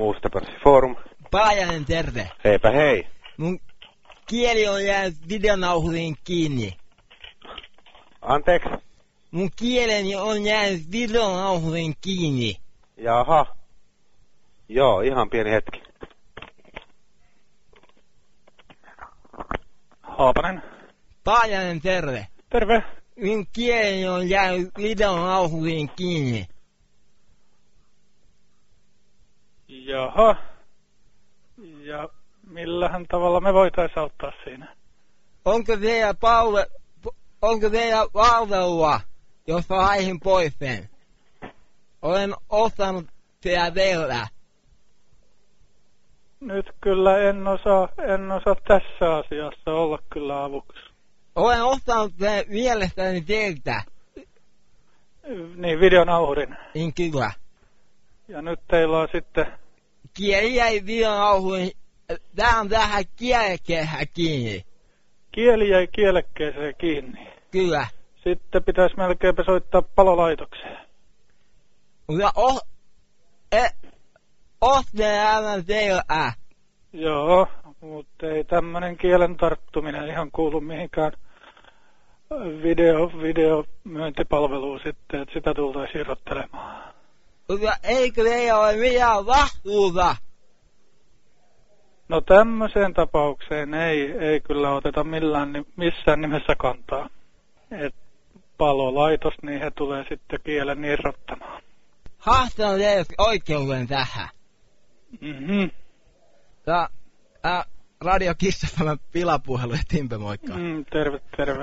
muusta pörssiforum. Paajanen terve. Heipä hei. Mun kieli on jäänyt videonauhuriin kiinni. Anteeksi? Mun kieleni on jäänyt videonauhuriin kiinni. Jaha. Joo, ihan pieni hetki. Haapanen. Paajanen terve. Terve. Mun kieleni on jäänyt videonauhuriin kiinni. Jaha. Ja millähän tavalla me voitais auttaa siinä? Onko teillä palve, onko teillä palvelua, josta haihin pois sen? Olen ostanut sitä teillä. Nyt kyllä en osaa, en osaa tässä asiassa olla kyllä avuksi. Olen ostanut sen mielestäni teiltä. Niin, videonauhurin. Niin kyllä. Ja nyt teillä on sitten, Kieli jäi videonauhuriin. Tää on tähän kielekkeessä kiinni. kieli jäi kielekkeeseen kiinni. Kyllä. Sitten pitäisi melkeinpä soittaa palolaitokseen. Mutta o, e, teillä. Joo, mutta ei tämmönen kielen tarttuminen ihan kuulu mihinkään video, videomyyntipalveluun sitten, että sitä tultaisiin irrottelemaan. Eikö ole mitään vastuuta? No tämmöiseen tapaukseen ei, ei kyllä oteta millään, missään nimessä kantaa. Et palolaitos, niin he tulee sitten kielen irrottamaan. Haastan teille oikeuden tähän. Mhm. Ja, ä, Radio Kissafälän pilapuhelu ja Timpe moikka. Mm, terve, terve.